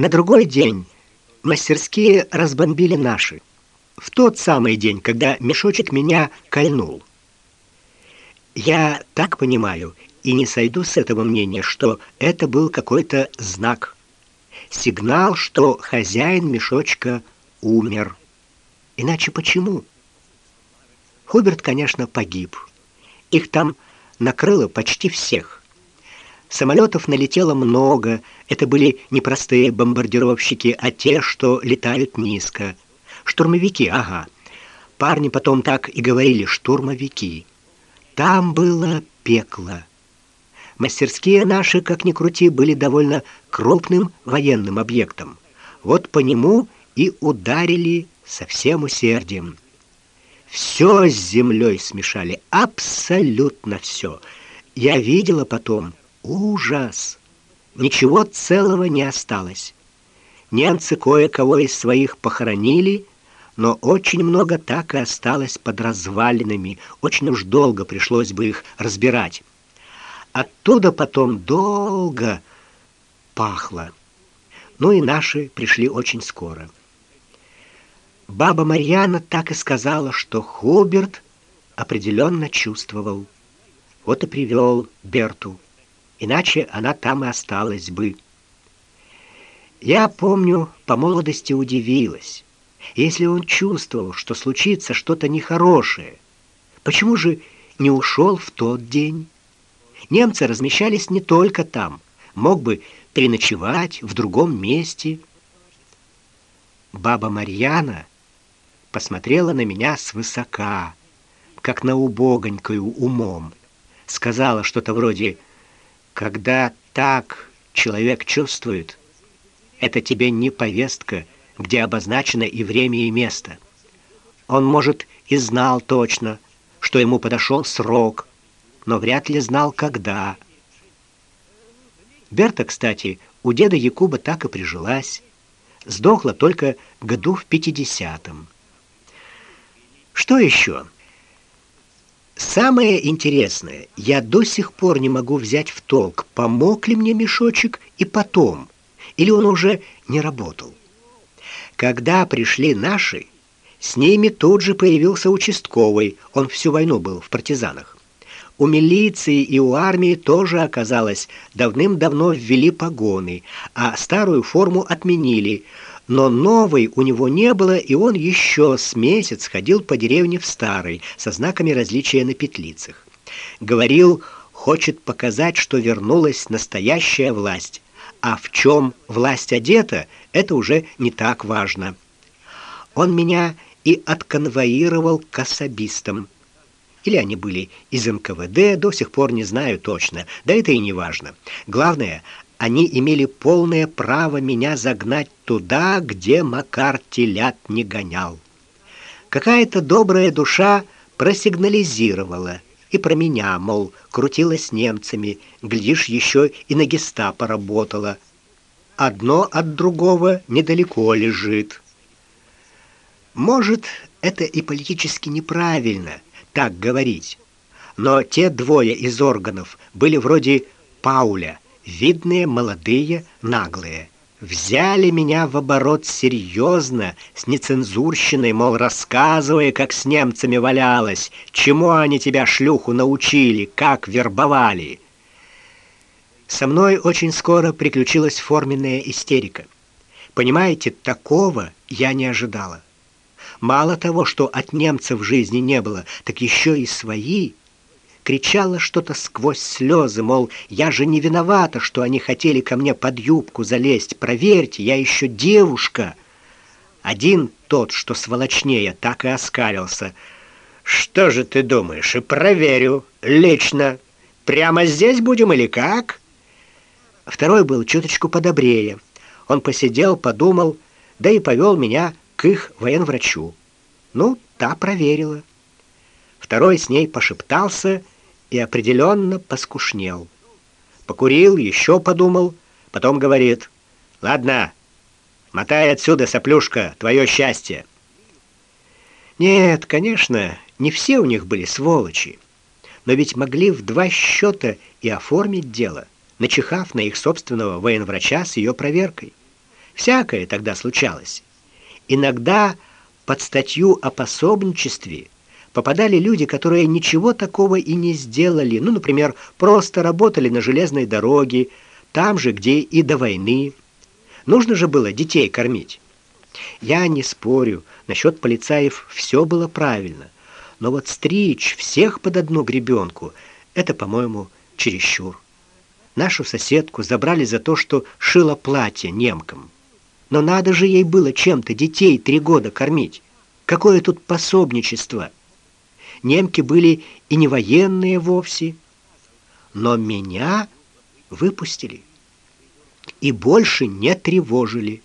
На другой день мастерские разбомбили наши. В тот самый день, когда мешочек меня кольнул. Я так понимаю и не сойду с этого мнения, что это был какой-то знак. Сигнал, что хозяин мешочка умер. Иначе почему? Хуберт, конечно, погиб. Их там накрыло почти всех. Самолетов налетело много. Это были не простые бомбардировщики, а те, что летают низко. Штурмовики, ага. Парни потом так и говорили штурмовики. Там было пекло. Мастерские наши, как ни крути, были довольно крупным военным объектом. Вот по нему и ударили со всем усердием. Все с землей смешали, абсолютно все. Я видела потом ужас. Ничего целого не осталось. Немцы кое-кого из своих похоронили, но очень много так и осталось под развалинами. Очень уж долго пришлось бы их разбирать. Оттуда потом долго пахло. Ну и наши пришли очень скоро. Баба Марьяна так и сказала, что Хуберт определенно чувствовал. Вот и привел Берту. Иначе она там и осталась бы. Я помню, по молодости удивилась. Если он чувствовал, что случится что-то нехорошее, почему же не ушел в тот день? Немцы размещались не только там, мог бы переночевать в другом месте. Баба Марьяна посмотрела на меня свысока, как на убогонькую умом. Сказала что-то вроде: "Когда так человек чувствует, это тебе не повестка, где обозначено и время, и место. Он, может, и знал точно, что ему подошел срок, но вряд ли знал когда. Берта, кстати, у деда Якуба так и прижилась. Сдохла только году в пятидесятом. Что еще? Самое интересное, я до сих пор не могу взять в толк, помог ли мне мешочек и потом, или он уже не работал. Когда пришли наши, с ними тут же появился участковый, он всю войну был в партизанах. У милиции и у армии тоже оказалось давным-давно ввели погоны, а старую форму отменили – но новой у него не было, и он еще с месяц ходил по деревне в старой, со знаками различия на петлицах. Говорил, хочет показать, что вернулась настоящая власть. А в чем власть одета, это уже не так важно. Он меня и отконвоировал к особистам. Или они были из НКВД, до сих пор не знаю точно. Да это и не важно. Главное, они имели полное право меня загнать туда, где Макар телят не гонял. Какая-то добрая душа просигнализировала и про меня, мол, крутилась с немцами, глядишь, еще и на гестапо работала. Одно от другого недалеко лежит. Может, это и политически неправильно так говорить. Но те двое из органов были вроде Пауля – видные, молодые, наглые. Взяли меня в оборот серьезно, с нецензурщиной, мол, рассказывая, как с немцами валялась, чему они тебя, шлюху, научили, как вербовали. Со мной очень скоро приключилась форменная истерика. Понимаете, такого я не ожидала. Мало того, что от немцев жизни не было, так еще и свои – кричала что-то сквозь слезы, мол, я же не виновата, что они хотели ко мне под юбку залезть. Проверьте, я еще девушка. Один тот, что сволочнее, так и оскалился. Что же ты думаешь? И проверю лично. Прямо здесь будем или как? Второй был чуточку подобрее. Он посидел, подумал, да и повел меня к их военврачу. Ну, та проверила. Второй с ней пошептался и определенно поскушнел. Покурил, еще подумал, потом говорит: "Ладно, мотай отсюда, соплюшка, твое счастье". Нет, конечно, не все у них были сволочи, но ведь могли в два счета и оформить дело, начихав на их собственного военврача с ее проверкой. Всякое тогда случалось. Иногда под статью о пособничестве попадали люди, которые ничего такого и не сделали. Ну, например, просто работали на железной дороге, там же, где и до войны. Нужно же было детей кормить. Я не спорю, насчет полицаев все было правильно. Но вот стричь всех под одну гребенку — это, по-моему, чересчур. Нашу соседку забрали за то, что шила платье немкам. Но надо же ей было чем-то детей три года кормить. Какое тут пособничество? Немки были и не военные вовсе. Но меня выпустили и больше не тревожили.